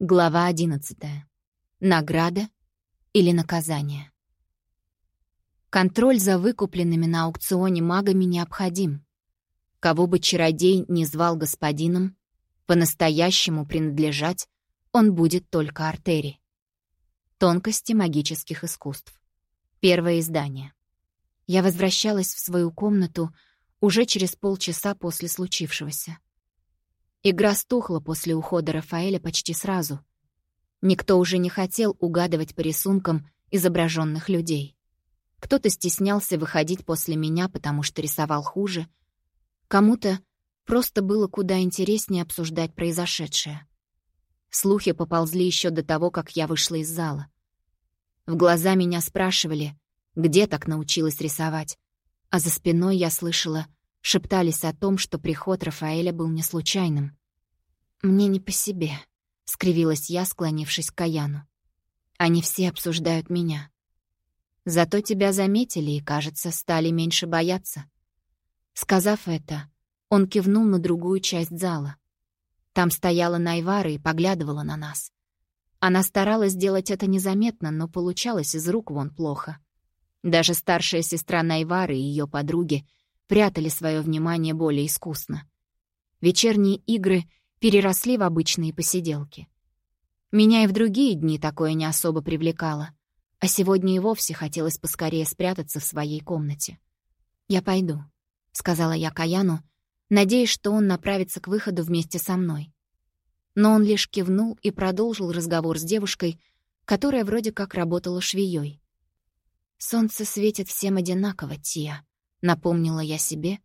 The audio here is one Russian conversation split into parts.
Глава 11. Награда или наказание. Контроль за выкупленными на аукционе магами необходим. Кого бы чародей не звал господином, по-настоящему принадлежать он будет только артерии. Тонкости магических искусств. Первое издание. Я возвращалась в свою комнату уже через полчаса после случившегося. Игра стухла после ухода Рафаэля почти сразу. Никто уже не хотел угадывать по рисункам изображенных людей. Кто-то стеснялся выходить после меня, потому что рисовал хуже. Кому-то просто было куда интереснее обсуждать произошедшее. Слухи поползли еще до того, как я вышла из зала. В глаза меня спрашивали, где так научилась рисовать, а за спиной я слышала — шептались о том, что приход Рафаэля был не случайным. «Мне не по себе», — скривилась я, склонившись к Каяну. «Они все обсуждают меня. Зато тебя заметили и, кажется, стали меньше бояться». Сказав это, он кивнул на другую часть зала. Там стояла Найвара и поглядывала на нас. Она старалась сделать это незаметно, но получалось из рук вон плохо. Даже старшая сестра Найвары и ее подруги — прятали свое внимание более искусно. Вечерние игры переросли в обычные посиделки. Меня и в другие дни такое не особо привлекало, а сегодня и вовсе хотелось поскорее спрятаться в своей комнате. «Я пойду», — сказала я Каяну, надеясь, что он направится к выходу вместе со мной. Но он лишь кивнул и продолжил разговор с девушкой, которая вроде как работала швеей. «Солнце светит всем одинаково, Тия», Напомнила я себе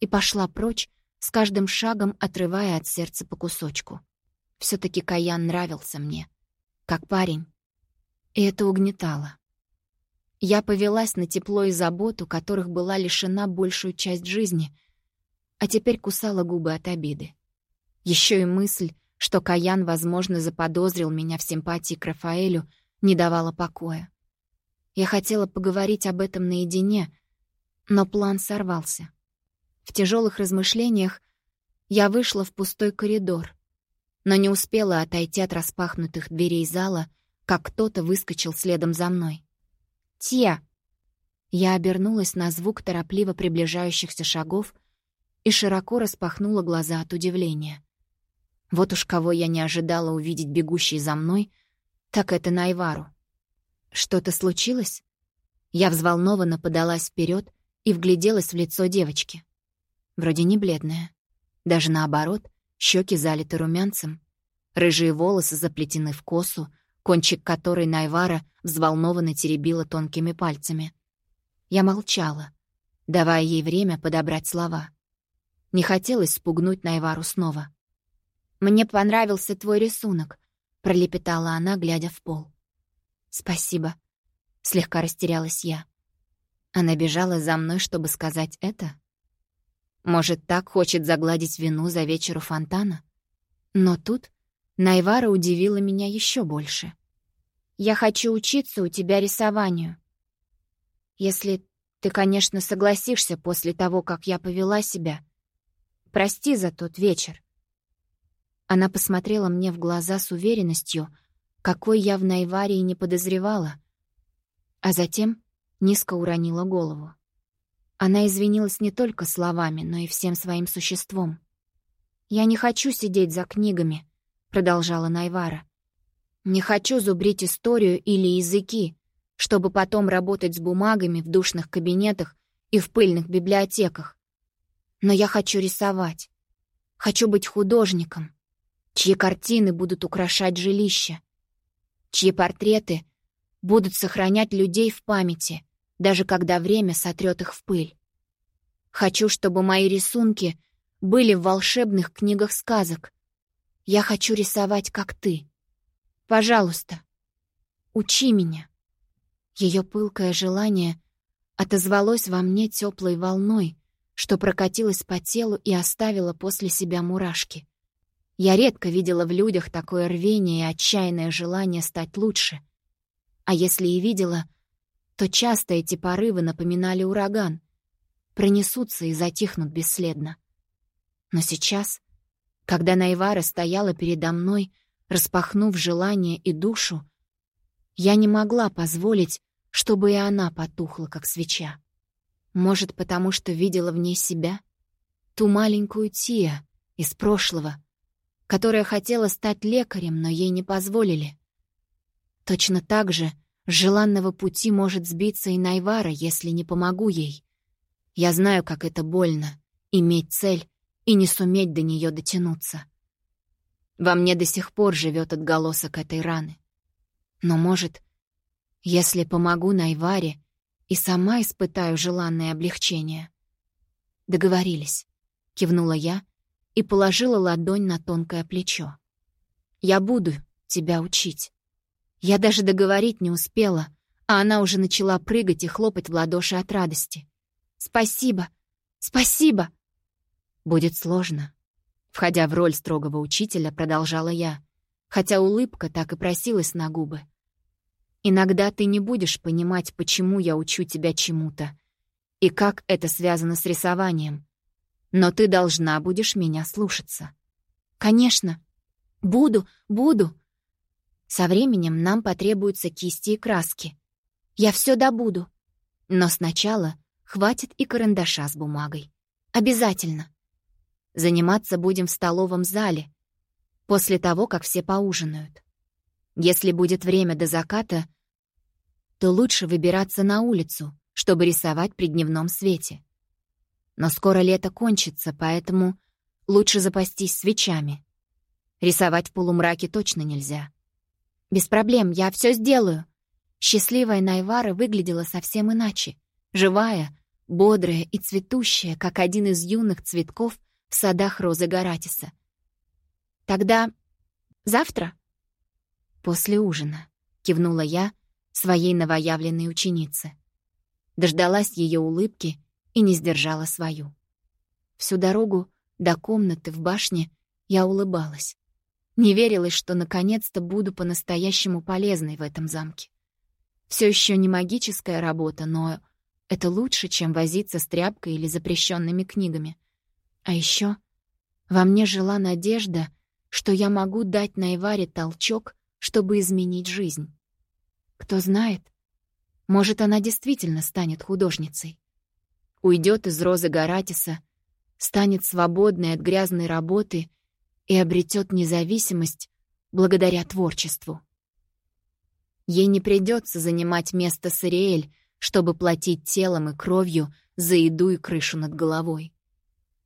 и пошла прочь, с каждым шагом отрывая от сердца по кусочку. все таки Каян нравился мне, как парень. И это угнетало. Я повелась на тепло и заботу, которых была лишена большую часть жизни, а теперь кусала губы от обиды. Еще и мысль, что Каян, возможно, заподозрил меня в симпатии к Рафаэлю, не давала покоя. Я хотела поговорить об этом наедине — но план сорвался. В тяжелых размышлениях я вышла в пустой коридор, но не успела отойти от распахнутых дверей зала, как кто-то выскочил следом за мной. «Тия!» Я обернулась на звук торопливо приближающихся шагов и широко распахнула глаза от удивления. Вот уж кого я не ожидала увидеть бегущей за мной, так это Найвару. «Что-то случилось?» Я взволнованно подалась вперед, и вгляделась в лицо девочки. Вроде не бледная. Даже наоборот, щеки залиты румянцем. Рыжие волосы заплетены в косу, кончик которой Найвара взволнованно теребила тонкими пальцами. Я молчала, давая ей время подобрать слова. Не хотелось спугнуть Найвару снова. «Мне понравился твой рисунок», — пролепетала она, глядя в пол. «Спасибо», — слегка растерялась я. Она бежала за мной, чтобы сказать это? Может, так хочет загладить вину за вечер у фонтана? Но тут Найвара удивила меня еще больше. «Я хочу учиться у тебя рисованию. Если ты, конечно, согласишься после того, как я повела себя. Прости за тот вечер». Она посмотрела мне в глаза с уверенностью, какой я в Найваре и не подозревала, а затем низко уронила голову. Она извинилась не только словами, но и всем своим существом. «Я не хочу сидеть за книгами», — продолжала Найвара. «Не хочу зубрить историю или языки, чтобы потом работать с бумагами в душных кабинетах и в пыльных библиотеках. Но я хочу рисовать. Хочу быть художником, чьи картины будут украшать жилище, чьи портреты будут сохранять людей в памяти, даже когда время сотрет их в пыль. Хочу, чтобы мои рисунки были в волшебных книгах сказок. Я хочу рисовать, как ты. Пожалуйста, учи меня. Ее пылкое желание отозвалось во мне теплой волной, что прокатилось по телу и оставило после себя мурашки. Я редко видела в людях такое рвение и отчаянное желание стать лучше. А если и видела, то часто эти порывы напоминали ураган, пронесутся и затихнут бесследно. Но сейчас, когда Найвара стояла передо мной, распахнув желание и душу, я не могла позволить, чтобы и она потухла, как свеча. Может, потому что видела в ней себя? Ту маленькую Тия из прошлого, которая хотела стать лекарем, но ей не позволили. Точно так же с желанного пути может сбиться и Найвара, если не помогу ей. Я знаю, как это больно — иметь цель и не суметь до нее дотянуться. Во мне до сих пор живет отголосок этой раны. Но, может, если помогу Найваре и сама испытаю желанное облегчение. Договорились, кивнула я и положила ладонь на тонкое плечо. Я буду тебя учить. Я даже договорить не успела, а она уже начала прыгать и хлопать в ладоши от радости. «Спасибо! Спасибо!» «Будет сложно». Входя в роль строгого учителя, продолжала я, хотя улыбка так и просилась на губы. «Иногда ты не будешь понимать, почему я учу тебя чему-то и как это связано с рисованием. Но ты должна будешь меня слушаться». «Конечно. Буду, буду», со временем нам потребуются кисти и краски. Я все добуду. Но сначала хватит и карандаша с бумагой. Обязательно. Заниматься будем в столовом зале, после того, как все поужинают. Если будет время до заката, то лучше выбираться на улицу, чтобы рисовать при дневном свете. Но скоро лето кончится, поэтому лучше запастись свечами. Рисовать в полумраке точно нельзя. «Без проблем, я все сделаю». Счастливая Найвара выглядела совсем иначе. Живая, бодрая и цветущая, как один из юных цветков в садах Розы Гаратиса. «Тогда завтра?» «После ужина», — кивнула я своей новоявленной ученице. Дождалась ее улыбки и не сдержала свою. Всю дорогу до комнаты в башне я улыбалась. Не верилось, что наконец-то буду по-настоящему полезной в этом замке. Все еще не магическая работа, но это лучше, чем возиться с тряпкой или запрещенными книгами. А еще во мне жила надежда, что я могу дать Найваре толчок, чтобы изменить жизнь. Кто знает, может, она действительно станет художницей. Уйдет из розы Гаратиса, станет свободной от грязной работы — и обретет независимость благодаря творчеству. Ей не придется занимать место Сариэль, чтобы платить телом и кровью за еду и крышу над головой.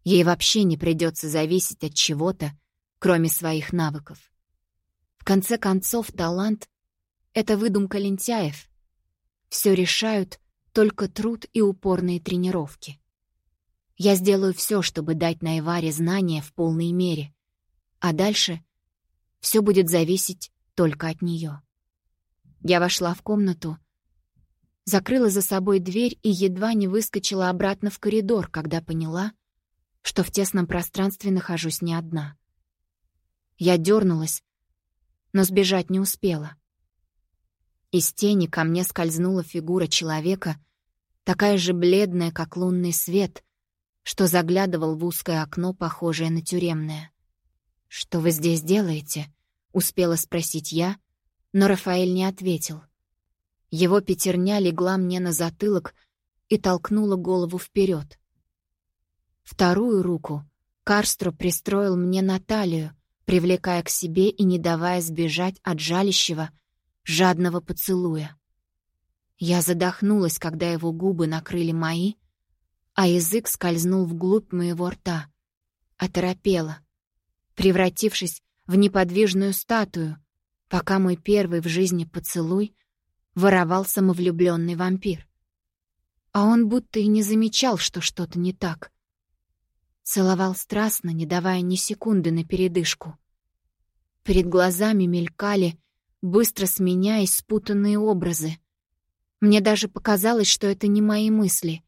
Ей вообще не придется зависеть от чего-то, кроме своих навыков. В конце концов, талант — это выдумка лентяев. Все решают только труд и упорные тренировки. Я сделаю все, чтобы дать Найваре знания в полной мере, а дальше все будет зависеть только от нее. Я вошла в комнату, закрыла за собой дверь и едва не выскочила обратно в коридор, когда поняла, что в тесном пространстве нахожусь не одна. Я дернулась, но сбежать не успела. Из тени ко мне скользнула фигура человека, такая же бледная, как лунный свет, что заглядывал в узкое окно, похожее на тюремное. «Что вы здесь делаете?» — успела спросить я, но Рафаэль не ответил. Его пятерня легла мне на затылок и толкнула голову вперед. Вторую руку Карстро пристроил мне на талию, привлекая к себе и не давая сбежать от жалящего, жадного поцелуя. Я задохнулась, когда его губы накрыли мои, а язык скользнул вглубь моего рта. Оторопела — превратившись в неподвижную статую, пока мой первый в жизни поцелуй воровал самовлюбленный вампир. А он будто и не замечал, что что-то не так. Целовал страстно, не давая ни секунды на передышку. Перед глазами мелькали, быстро сменяясь спутанные образы. Мне даже показалось, что это не мои мысли.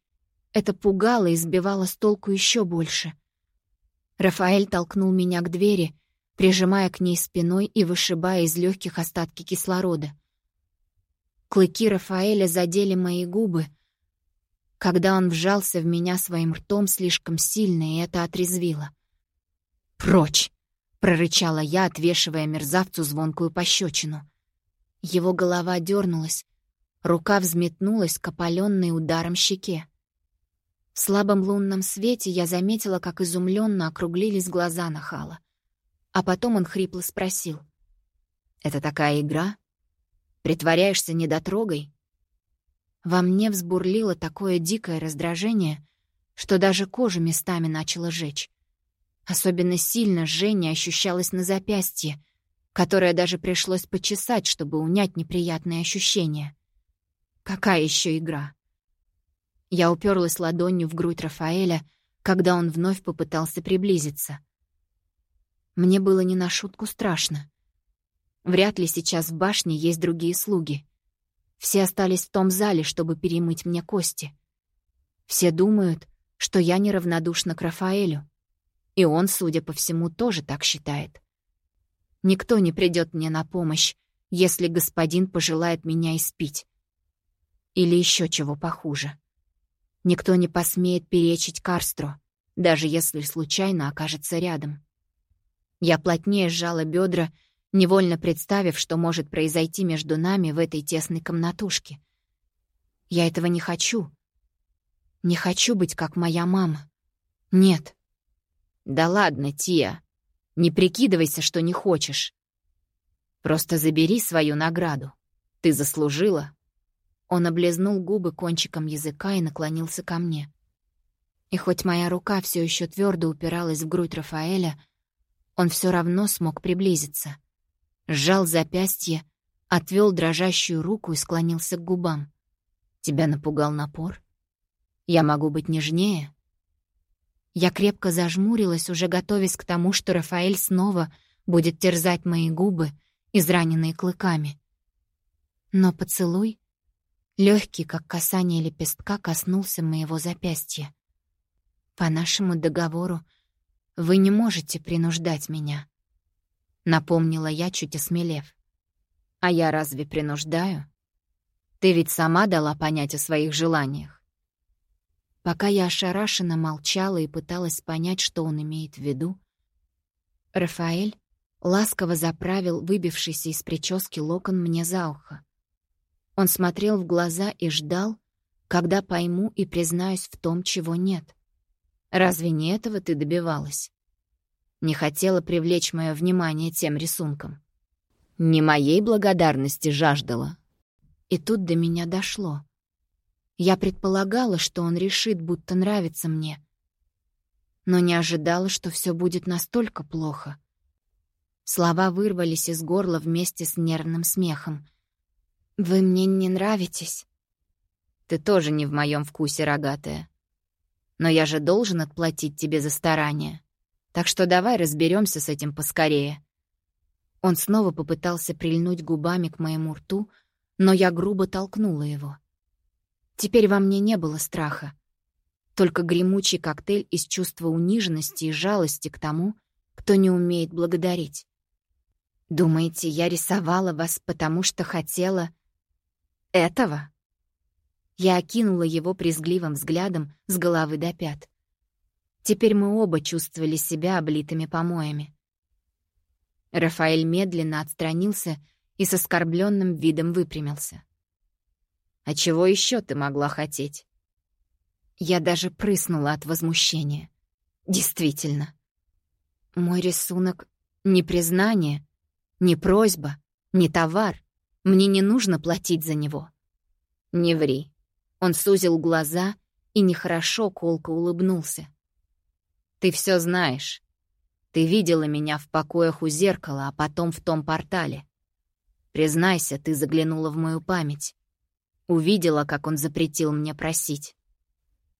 Это пугало и сбивало с толку еще больше. Рафаэль толкнул меня к двери, прижимая к ней спиной и вышибая из легких остатки кислорода. Клыки Рафаэля задели мои губы, когда он вжался в меня своим ртом слишком сильно, и это отрезвило. «Прочь!» прорычала я, отвешивая мерзавцу звонкую пощечину. Его голова дернулась, рука взметнулась к опаленной ударом щеке. В слабом лунном свете я заметила, как изумленно округлились глаза Нахала. А потом он хрипло спросил. «Это такая игра? Притворяешься недотрогой?» Во мне взбурлило такое дикое раздражение, что даже кожу местами начала жечь. Особенно сильно жжение ощущалось на запястье, которое даже пришлось почесать, чтобы унять неприятные ощущения. Какая еще игра? Я уперлась ладонью в грудь Рафаэля, когда он вновь попытался приблизиться. Мне было не на шутку страшно. Вряд ли сейчас в башне есть другие слуги. Все остались в том зале, чтобы перемыть мне кости. Все думают, что я неравнодушна к Рафаэлю. И он, судя по всему, тоже так считает. Никто не придет мне на помощь, если господин пожелает меня испить. Или еще чего похуже. Никто не посмеет перечить Карстро, даже если случайно окажется рядом. Я плотнее сжала бедра, невольно представив, что может произойти между нами в этой тесной комнатушке. Я этого не хочу. Не хочу быть как моя мама. Нет. Да ладно, Тия. Не прикидывайся, что не хочешь. Просто забери свою награду. Ты заслужила. Он облизнул губы кончиком языка и наклонился ко мне. И хоть моя рука все еще твердо упиралась в грудь Рафаэля, он все равно смог приблизиться. Сжал запястье, отвел дрожащую руку и склонился к губам. «Тебя напугал напор? Я могу быть нежнее?» Я крепко зажмурилась, уже готовясь к тому, что Рафаэль снова будет терзать мои губы, израненные клыками. Но поцелуй Легкий, как касание лепестка, коснулся моего запястья. «По нашему договору вы не можете принуждать меня», — напомнила я, чуть осмелев. «А я разве принуждаю? Ты ведь сама дала понять о своих желаниях». Пока я ошарашенно молчала и пыталась понять, что он имеет в виду, Рафаэль ласково заправил выбившийся из прически локон мне за ухо. Он смотрел в глаза и ждал, когда пойму и признаюсь в том, чего нет. Разве не этого ты добивалась? Не хотела привлечь мое внимание тем рисунком. Не моей благодарности жаждала. И тут до меня дошло. Я предполагала, что он решит, будто нравится мне, но не ожидала, что все будет настолько плохо. Слова вырвались из горла вместе с нервным смехом — «Вы мне не нравитесь». «Ты тоже не в моем вкусе, рогатая. Но я же должен отплатить тебе за старание. Так что давай разберемся с этим поскорее». Он снова попытался прильнуть губами к моему рту, но я грубо толкнула его. Теперь во мне не было страха. Только гремучий коктейль из чувства униженности и жалости к тому, кто не умеет благодарить. «Думаете, я рисовала вас, потому что хотела...» Этого? Я окинула его презгливым взглядом с головы до пят. Теперь мы оба чувствовали себя облитыми помоями. Рафаэль медленно отстранился и с оскорбленным видом выпрямился. «А чего еще ты могла хотеть?» Я даже прыснула от возмущения. «Действительно. Мой рисунок — не признание, не просьба, не товар. Мне не нужно платить за него. Не ври. Он сузил глаза и нехорошо колко улыбнулся. Ты все знаешь. Ты видела меня в покоях у зеркала, а потом в том портале. Признайся, ты заглянула в мою память. Увидела, как он запретил мне просить.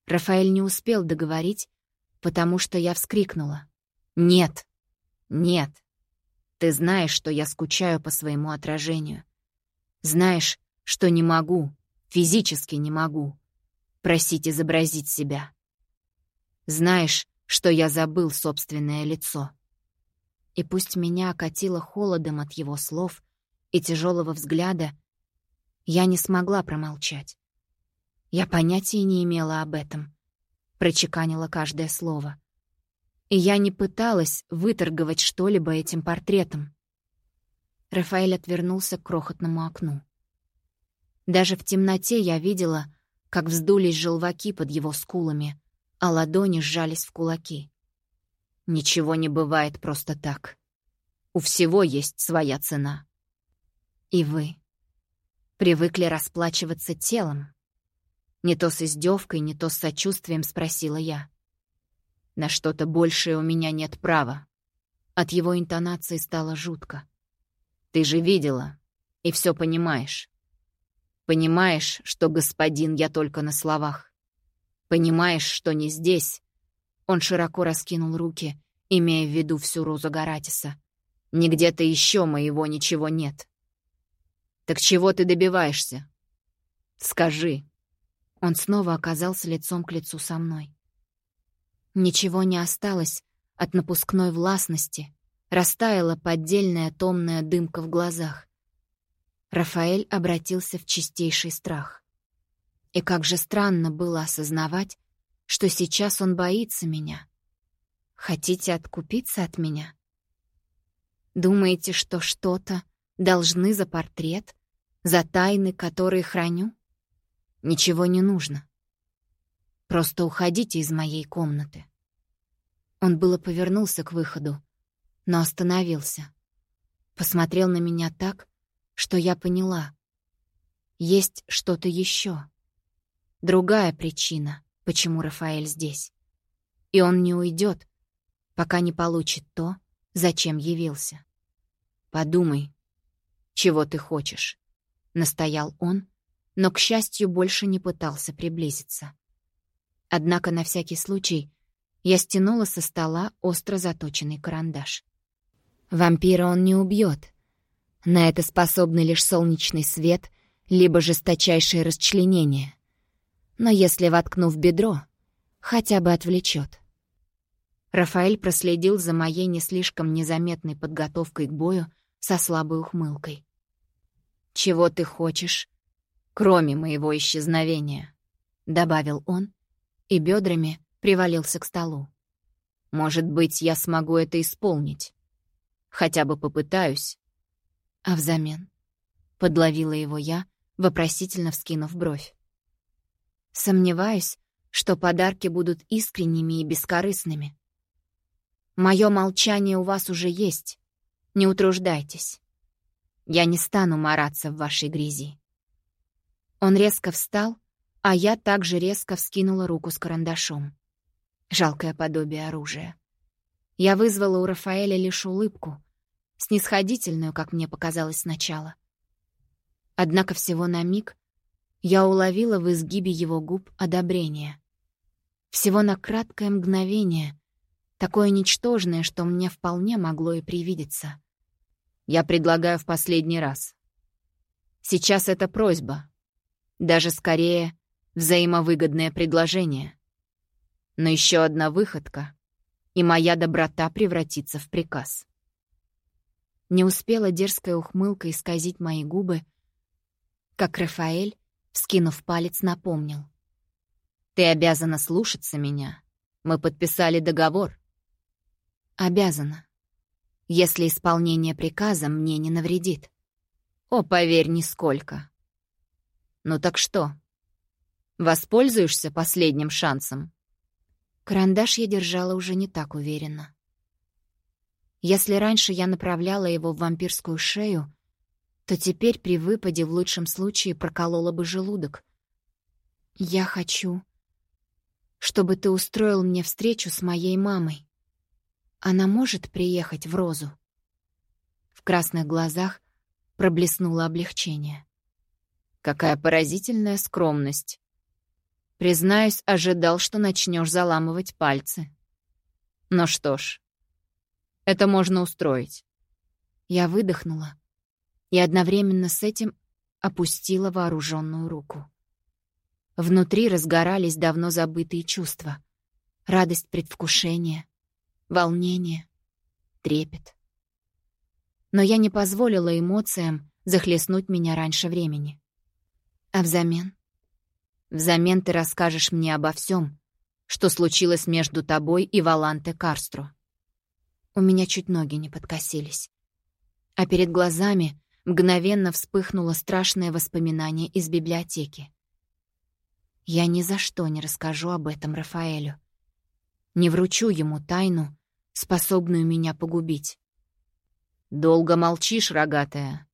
Рафаэль не успел договорить, потому что я вскрикнула. «Нет! Нет! Ты знаешь, что я скучаю по своему отражению. Знаешь, что не могу, физически не могу, просить изобразить себя. Знаешь, что я забыл собственное лицо. И пусть меня окатило холодом от его слов и тяжелого взгляда, я не смогла промолчать. Я понятия не имела об этом, прочеканила каждое слово. И я не пыталась выторговать что-либо этим портретом. Рафаэль отвернулся к крохотному окну. Даже в темноте я видела, как вздулись желваки под его скулами, а ладони сжались в кулаки. Ничего не бывает просто так. У всего есть своя цена. И вы привыкли расплачиваться телом. Не то с издевкой, не то с сочувствием спросила я. На что-то большее у меня нет права. От его интонации стало жутко. Ты же видела и все понимаешь. Понимаешь, что господин я только на словах. Понимаешь, что не здесь. Он широко раскинул руки, имея в виду всю Розу Гаратиса. Нигде-то еще моего ничего нет. Так чего ты добиваешься? Скажи. Он снова оказался лицом к лицу со мной. Ничего не осталось от напускной властности, растаяла поддельная томная дымка в глазах. Рафаэль обратился в чистейший страх. И как же странно было осознавать, что сейчас он боится меня. Хотите откупиться от меня? Думаете, что что-то должны за портрет, за тайны, которые храню? Ничего не нужно. Просто уходите из моей комнаты. Он было повернулся к выходу, но остановился. Посмотрел на меня так, что я поняла. Есть что-то еще. Другая причина, почему Рафаэль здесь. И он не уйдет, пока не получит то, зачем явился. «Подумай, чего ты хочешь», — настоял он, но, к счастью, больше не пытался приблизиться. Однако на всякий случай я стянула со стола остро заточенный карандаш. Вампира он не убьет, на это способны лишь солнечный свет, либо жесточайшее расчленение. Но если воткну в бедро, хотя бы отвлечет. Рафаэль проследил за моей не слишком незаметной подготовкой к бою со слабой ухмылкой. «Чего ты хочешь, кроме моего исчезновения?» — добавил он, и бедрами привалился к столу. «Может быть, я смогу это исполнить. Хотя бы попытаюсь, а взамен? Подловила его я, вопросительно вскинув бровь. Сомневаюсь, что подарки будут искренними и бескорыстными. Мое молчание у вас уже есть. Не утруждайтесь. Я не стану мараться в вашей грязи. Он резко встал, а я также резко вскинула руку с карандашом. Жалкое подобие оружия. Я вызвала у Рафаэля лишь улыбку, снисходительную, как мне показалось сначала. Однако всего на миг я уловила в изгибе его губ одобрение. Всего на краткое мгновение, такое ничтожное, что мне вполне могло и привидеться. Я предлагаю в последний раз. Сейчас это просьба, даже скорее взаимовыгодное предложение. Но еще одна выходка, и моя доброта превратится в приказ. Не успела дерзкая ухмылка исказить мои губы, как Рафаэль, вскинув палец, напомнил. «Ты обязана слушаться меня. Мы подписали договор». «Обязана. Если исполнение приказа мне не навредит». «О, поверь, нисколько». «Ну так что? Воспользуешься последним шансом?» Карандаш я держала уже не так уверенно. Если раньше я направляла его в вампирскую шею, то теперь при выпаде в лучшем случае проколола бы желудок. Я хочу, чтобы ты устроил мне встречу с моей мамой. Она может приехать в Розу? В красных глазах проблеснуло облегчение. Какая поразительная скромность. Признаюсь, ожидал, что начнешь заламывать пальцы. Ну что ж, это можно устроить». Я выдохнула и одновременно с этим опустила вооруженную руку. Внутри разгорались давно забытые чувства. Радость предвкушения, волнение, трепет. Но я не позволила эмоциям захлестнуть меня раньше времени. А взамен? Взамен ты расскажешь мне обо всем, что случилось между тобой и Валанте Карстро. У меня чуть ноги не подкосились. А перед глазами мгновенно вспыхнуло страшное воспоминание из библиотеки. Я ни за что не расскажу об этом Рафаэлю. Не вручу ему тайну, способную меня погубить. «Долго молчишь, рогатая?»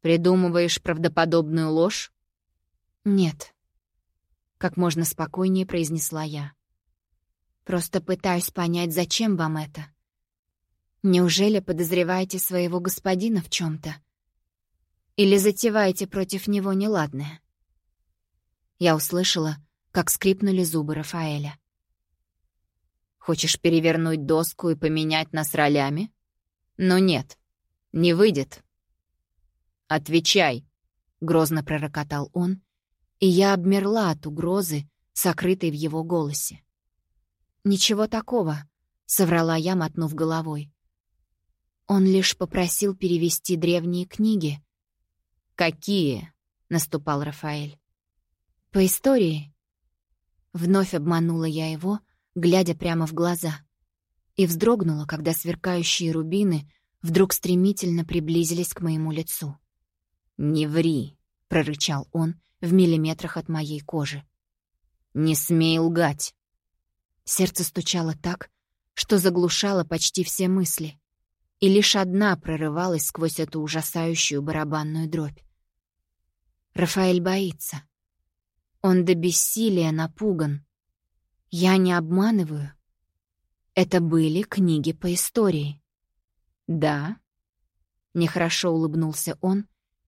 «Придумываешь правдоподобную ложь?» «Нет», — как можно спокойнее произнесла я. «Просто пытаюсь понять, зачем вам это. Неужели подозреваете своего господина в чем то Или затеваете против него неладное?» Я услышала, как скрипнули зубы Рафаэля. «Хочешь перевернуть доску и поменять нас ролями?» Но нет, не выйдет. «Отвечай!» — грозно пророкотал он, и я обмерла от угрозы, сокрытой в его голосе. «Ничего такого», — соврала я, мотнув головой. Он лишь попросил перевести древние книги. «Какие?» — наступал Рафаэль. «По истории». Вновь обманула я его, глядя прямо в глаза и вздрогнула, когда сверкающие рубины вдруг стремительно приблизились к моему лицу. «Не ври!» — прорычал он в миллиметрах от моей кожи. «Не смей лгать!» Сердце стучало так, что заглушало почти все мысли, и лишь одна прорывалась сквозь эту ужасающую барабанную дробь. Рафаэль боится. Он до бессилия напуган. Я не обманываю. Это были книги по истории. Да. Нехорошо улыбнулся он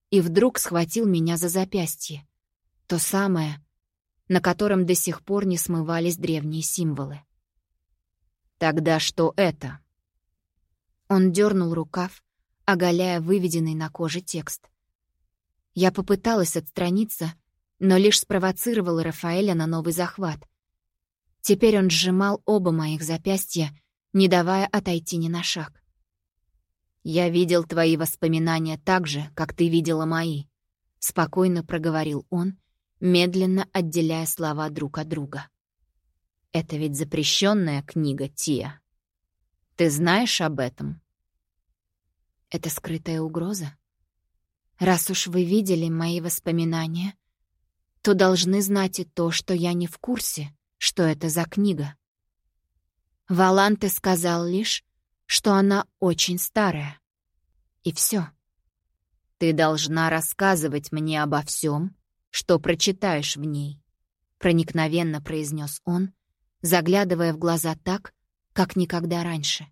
и вдруг схватил меня за запястье. То самое, на котором до сих пор не смывались древние символы. Тогда что это? Он дернул рукав, оголяя выведенный на коже текст. Я попыталась отстраниться, но лишь спровоцировала Рафаэля на новый захват — Теперь он сжимал оба моих запястья, не давая отойти ни на шаг. «Я видел твои воспоминания так же, как ты видела мои», — спокойно проговорил он, медленно отделяя слова друг от друга. «Это ведь запрещенная книга, Тия. Ты знаешь об этом?» «Это скрытая угроза? Раз уж вы видели мои воспоминания, то должны знать и то, что я не в курсе, что это за книга. Валанте сказал лишь, что она очень старая. И все. Ты должна рассказывать мне обо всем, что прочитаешь в ней, проникновенно произнес он, заглядывая в глаза так, как никогда раньше,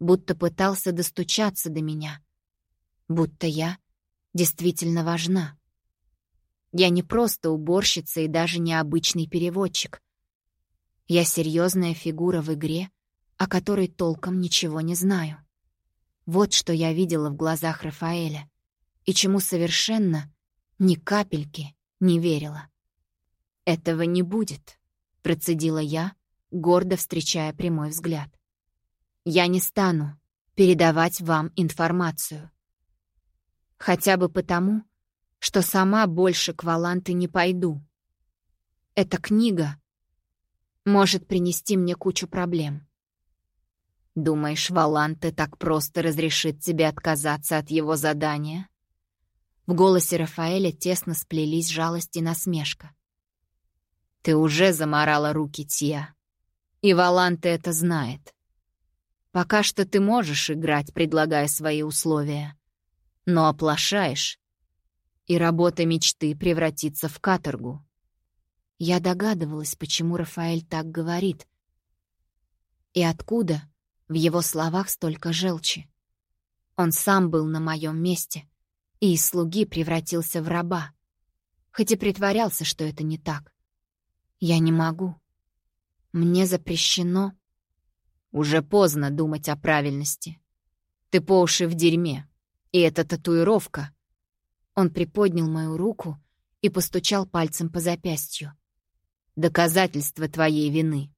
будто пытался достучаться до меня, будто я действительно важна. Я не просто уборщица и даже не обычный переводчик, я серьезная фигура в игре, о которой толком ничего не знаю. Вот что я видела в глазах Рафаэля, и чему совершенно ни капельки не верила. «Этого не будет», — процедила я, гордо встречая прямой взгляд. «Я не стану передавать вам информацию. Хотя бы потому, что сама больше к Валанте не пойду. Эта книга может принести мне кучу проблем. Думаешь, Валанте так просто разрешит тебе отказаться от его задания? В голосе Рафаэля тесно сплелись жалость и насмешка. Ты уже заморала руки Тия, и Валанте это знает. Пока что ты можешь играть, предлагая свои условия, но оплошаешь, и работа мечты превратится в каторгу. Я догадывалась, почему Рафаэль так говорит. И откуда в его словах столько желчи. Он сам был на моем месте и из слуги превратился в раба, хоть и притворялся, что это не так. Я не могу. Мне запрещено. Уже поздно думать о правильности. Ты по уши в дерьме. И эта татуировка... Он приподнял мою руку и постучал пальцем по запястью доказательство твоей вины.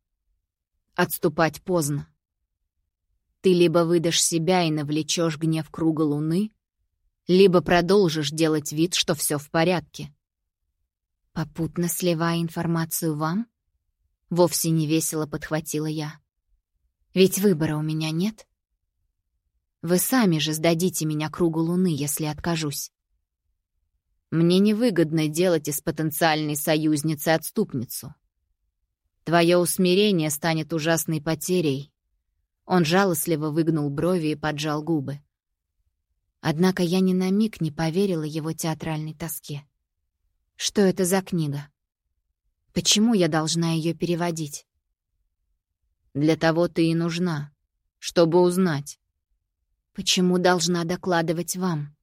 Отступать поздно. Ты либо выдашь себя и навлечешь гнев круга луны, либо продолжишь делать вид, что все в порядке. Попутно сливая информацию вам? Вовсе не весело подхватила я. Ведь выбора у меня нет. Вы сами же сдадите меня кругу луны, если откажусь. Мне невыгодно делать из потенциальной союзницы отступницу. Твое усмирение станет ужасной потерей. Он жалостливо выгнул брови и поджал губы. Однако я ни на миг не поверила его театральной тоске. Что это за книга? Почему я должна ее переводить? Для того ты и нужна, чтобы узнать. Почему должна докладывать вам?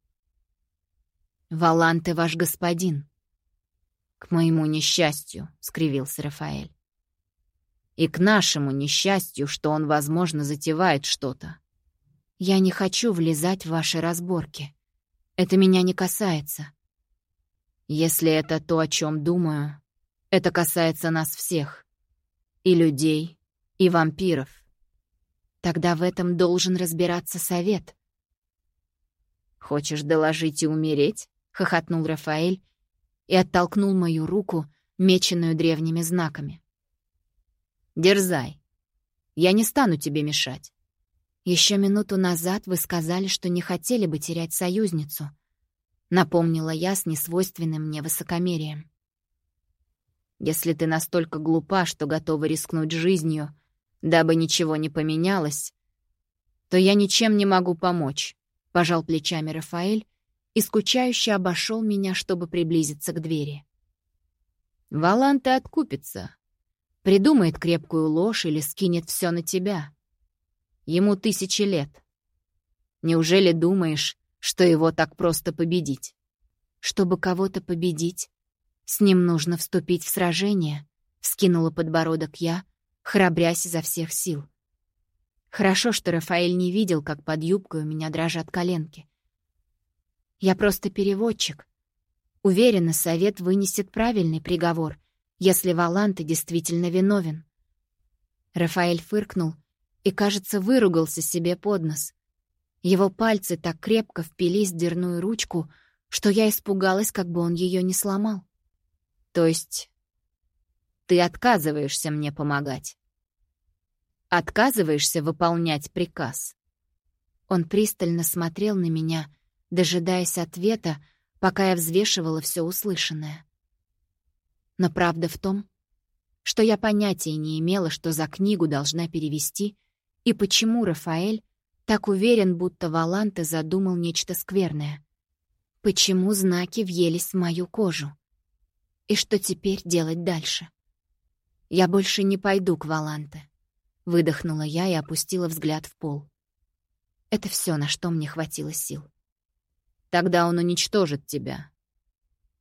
Валанте ваш господин. К моему несчастью, — скривился Рафаэль. И к нашему несчастью, что он, возможно, затевает что-то. Я не хочу влезать в ваши разборки. Это меня не касается. Если это то, о чем думаю, это касается нас всех. И людей, и вампиров. Тогда в этом должен разбираться совет. «Хочешь доложить и умереть?» — хохотнул Рафаэль и оттолкнул мою руку, меченную древними знаками. «Дерзай. Я не стану тебе мешать. Еще минуту назад вы сказали, что не хотели бы терять союзницу. Напомнила я с несвойственным мне высокомерием. Если ты настолько глупа, что готова рискнуть жизнью, дабы ничего не поменялось, то я ничем не могу помочь, — пожал плечами Рафаэль и скучающе обошел меня, чтобы приблизиться к двери. Валанта откупится, придумает крепкую ложь или скинет все на тебя. Ему тысячи лет. Неужели думаешь, что его так просто победить? Чтобы кого-то победить, с ним нужно вступить в сражение, скинула подбородок я, храбрясь изо всех сил. Хорошо, что Рафаэль не видел, как под юбкой у меня дрожат коленки. Я просто переводчик. Уверена, совет вынесет правильный приговор, если Валанта действительно виновен. Рафаэль фыркнул и, кажется, выругался себе под нос. Его пальцы так крепко впились в дверную ручку, что я испугалась, как бы он ее не сломал. То есть ты отказываешься мне помогать? Отказываешься выполнять приказ? Он пристально смотрел на меня, дожидаясь ответа, пока я взвешивала все услышанное. Но правда в том, что я понятия не имела, что за книгу должна перевести — и почему Рафаэль так уверен, будто Валанте задумал нечто скверное? Почему знаки въелись в мою кожу? И что теперь делать дальше? Я больше не пойду к Валанте. Выдохнула я и опустила взгляд в пол. Это все, на что мне хватило сил. Тогда он уничтожит тебя.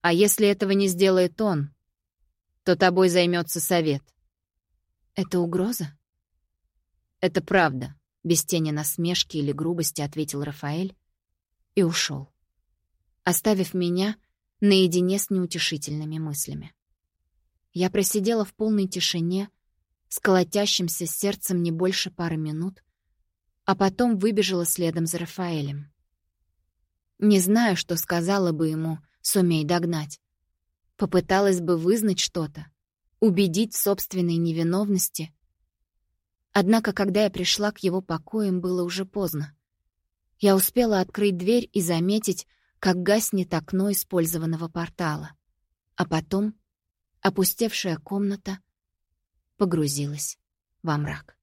А если этого не сделает он, то тобой займется совет. Это угроза? «Это правда», — без тени насмешки или грубости ответил Рафаэль и ушел, оставив меня наедине с неутешительными мыслями. Я просидела в полной тишине, с колотящимся сердцем не больше пары минут, а потом выбежала следом за Рафаэлем. Не знаю, что сказала бы ему, сумей догнать. Попыталась бы вызнать что-то, убедить в собственной невиновности Однако, когда я пришла к его покоям, было уже поздно. Я успела открыть дверь и заметить, как гаснет окно использованного портала. А потом опустевшая комната погрузилась во мрак.